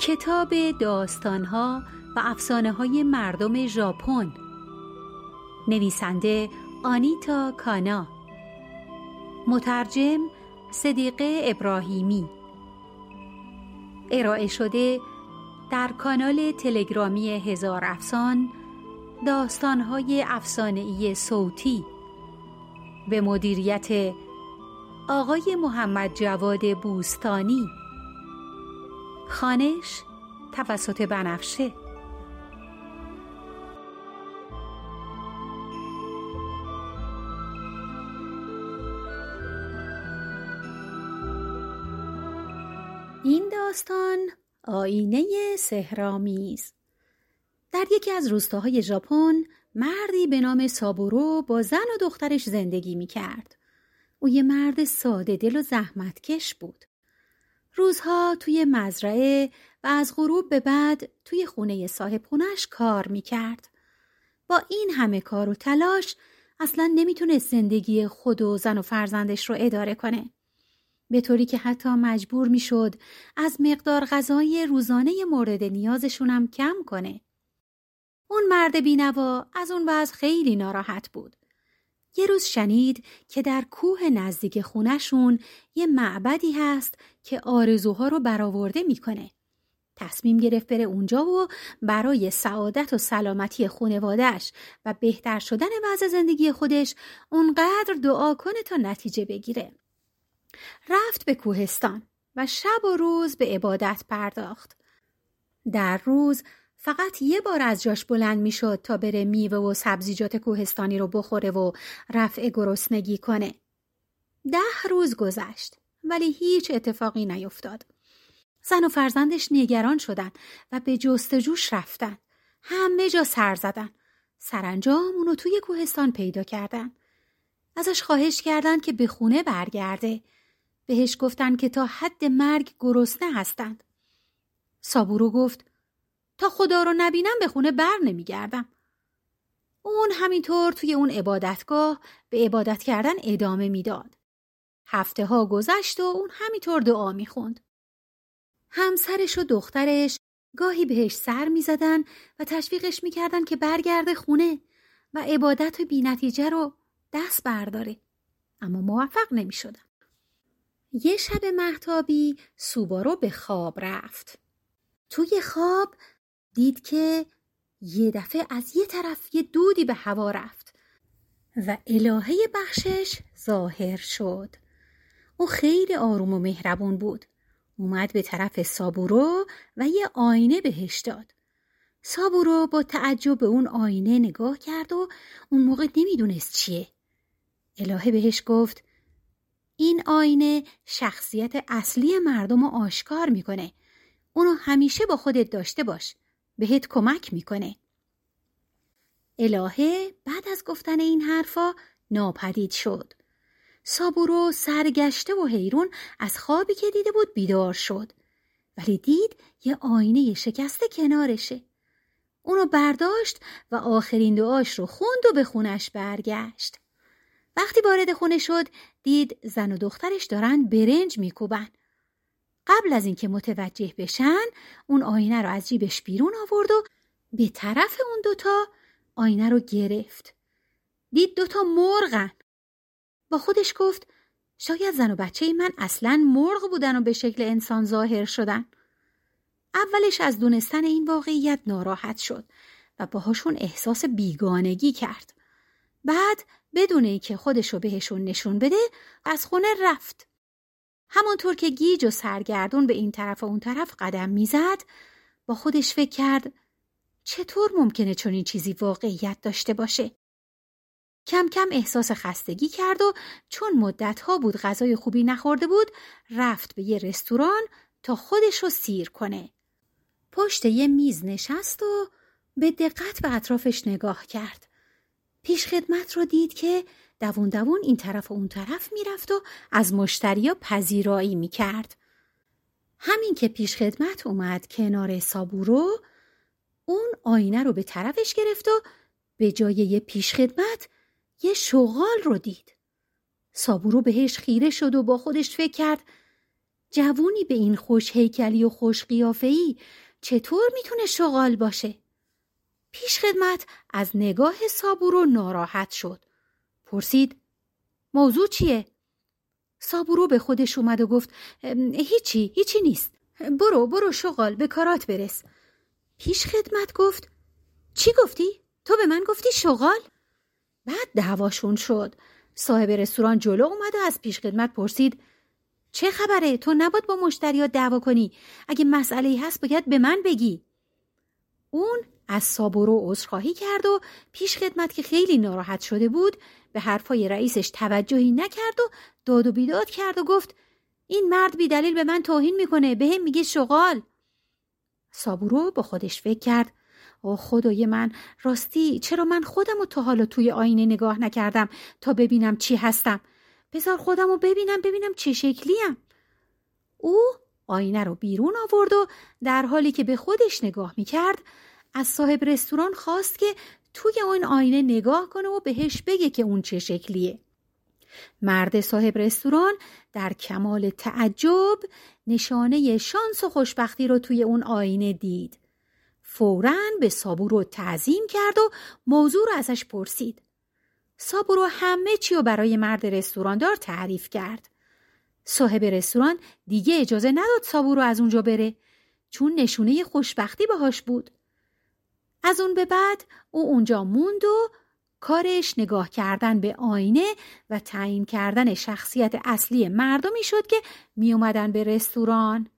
کتاب داستانها و افسانه های مردم ژاپن. نویسنده آنیتا کانا. مترجم صدیقه ابراهیمی. ارائه شده در کانال تلگرامی هزار افسان داستانهای ای صوتی. به مدیریت آقای محمد جواد بوستانی. خانش توسط بنفشه این داستان آینه سهرامیز در یکی از روستاهای ژاپن مردی به نام سابورو با زن و دخترش زندگی می کرد. او یه مرد ساده دل و زحمتکش بود. روزها توی مزرعه و از غروب به بعد توی خونه صاحب خونش کار می کرد. با این همه کار و تلاش اصلا نمی‌تونست زندگی خود و زن و فرزندش رو اداره کنه. به طوری که حتی مجبور می‌شد از مقدار غذای روزانه مورد نیازشونم کم کنه. اون مرد بینوا از اون وضع خیلی ناراحت بود. یه روز شنید که در کوه نزدیک خونشون یه معبدی هست که آرزوها رو برآورده می‌کنه. تصمیم گرفت بره اونجا و برای سعادت و سلامتی خونوادش و بهتر شدن وضع زندگی خودش اونقدر دعا کنه تا نتیجه بگیره. رفت به کوهستان و شب و روز به عبادت پرداخت. در روز فقط یه بار از جاش بلند می‌شد تا بره میوه و سبزیجات کوهستانی رو بخوره و رفع گرسنگی کنه. ده روز گذشت ولی هیچ اتفاقی نیفتاد. زن و فرزندش نگران شدن و به جستجوش رفتن. همه جا سر زدن. سرانجام اونو توی کوهستان پیدا کردن. ازش خواهش کردند که به خونه برگرده. بهش گفتن که تا حد مرگ گرسنه هستند. سابورو گفت تا خدا رو نبینم به خونه بر نمیگردم. اون همینطور توی اون عبادتگاه به عبادت کردن ادامه می‌داد. هفته ها گذشت و اون همینطور دعا می‌خوند. همسرش و دخترش گاهی بهش سر می‌زدن و تشویقش می‌کردن که برگرده خونه و عبادت بی نتیجه رو دست برداره. اما موفق نمی‌شدن. یه شب محتابی سوبارو به خواب رفت. توی خواب دید که یه دفعه از یه طرف یه دودی به هوا رفت و الهه بخشش ظاهر شد. او خیلی آروم و مهربون بود. اومد به طرف سابورو و یه آینه بهش داد. سابورو با تعجب به اون آینه نگاه کرد و اون موقع نمی‌دونست چیه. الهه بهش گفت این آینه شخصیت اصلی مردم رو آشکار می‌کنه. اونو همیشه با خودت داشته باش. بهت کمک می‌کنه. الهه بعد از گفتن این حرفا ناپدید شد. سابورو سرگشته و حیرون از خوابی که دیده بود بیدار شد. ولی دید یه آینه شکسته کنارشه. اونو برداشت و آخرین دعاش رو خوند و به خونش برگشت. وقتی وارد خونه شد دید زن و دخترش دارن برنج میکوبن. قبل از اینکه متوجه بشن اون آینه رو از جیبش بیرون آورد و به طرف اون دوتا آینه رو گرفت. دید دوتا مرغن. با خودش گفت شاید زن و بچه من اصلا مرغ بودن و به شکل انسان ظاهر شدن. اولش از دونستن این واقعیت ناراحت شد و باهاشون احساس بیگانگی کرد. بعد بدون که خودشو بهشون نشون بده از خونه رفت. همانطور که گیج و سرگردون به این طرف و اون طرف قدم می‌زد با خودش فکر کرد چطور ممکنه چنین چیزی واقعیت داشته باشه؟ کم کم احساس خستگی کرد و چون مدتها بود غذای خوبی نخورده بود رفت به یه رستوران تا خودش رو سیر کنه. پشت یه میز نشست و به دقت به اطرافش نگاه کرد. پیش خدمت رو دید که دوون دوون این طرف و اون طرف می‌رفت و از مشتریا پذیرایی می‌کرد. همین که پیش خدمت اومد کنار سابورو اون آینه رو به طرفش گرفت و به جای یه پیش خدمت یه شغال رو دید. سابورو بهش خیره شد و با خودش فکر کرد جوونی به این خوش هیکلی و خوش قیافه‌ای چطور می‌تونه شغال باشه؟ پیش خدمت از نگاه سابورو ناراحت شد. پرسید موضوع چیه؟ سابورو به خودش اومد و گفت هیچی هیچی نیست. برو برو شغال به کارات برس. پیش خدمت گفت چی گفتی؟ تو به من گفتی شغال؟ بعد دعواشون شد. صاحب رستوران جلو اومد و از پیش خدمت پرسید چه خبره تو نباید با مشتریات دعوا کنی اگه مسئله هست باید به من بگی اون از سابورو عذرخواهی کرد و پیش خدمت که خیلی ناراحت شده بود به حرفای رئیسش توجهی نکرد و داد و بیداد کرد و گفت این مرد بی دلیل به من توهین می‌کنه به هم میگه شغال. سابورو با خودش فکر کرد او خدای من راستی چرا من خودم رو تا حالا توی آینه نگاه نکردم تا ببینم چی هستم؟ بذار خودم رو ببینم ببینم چه شکلیم. او آینه رو بیرون آورد و در حالی که به خودش نگاه می‌کرد از صاحب رستوران خواست که توی اون آینه نگاه کنه و بهش بگه که اون چه شکلیه. مرد صاحب رستوران در کمال تعجب نشانه شانس و خوشبختی رو توی اون آینه دید. فورا به سابورو تعظیم کرد و موضوع رو ازش پرسید. سابورو همه چی رو برای مرد رستوراندار تعریف کرد. صاحب رستوران دیگه اجازه نداد سابورو از اونجا بره چون نشونه خوشبختی باهاش بود. از اون به بعد او اونجا موند و کارش نگاه کردن به آینه و تعیین کردن شخصیت اصلی مردمی شد که می اومدن به رستوران.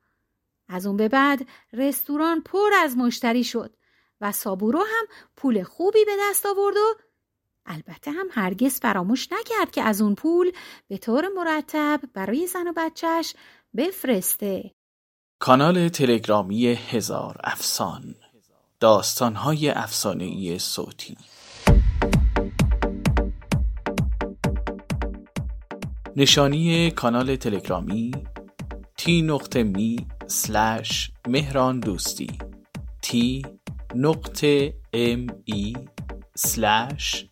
از اون به بعد رستوران پر از مشتری شد و سابورو هم پول خوبی به دست آورد و البته هم هرگز فراموش نکرد که از اون پول به طور مرتب برای زن و بچهش بفرسته. کانال تلگرامی هزار افسان داستانهای افسانه‌ای صوتی نشانی کانال تلگرامی t نقطه me slash مهران دوستی t نقطه m e slash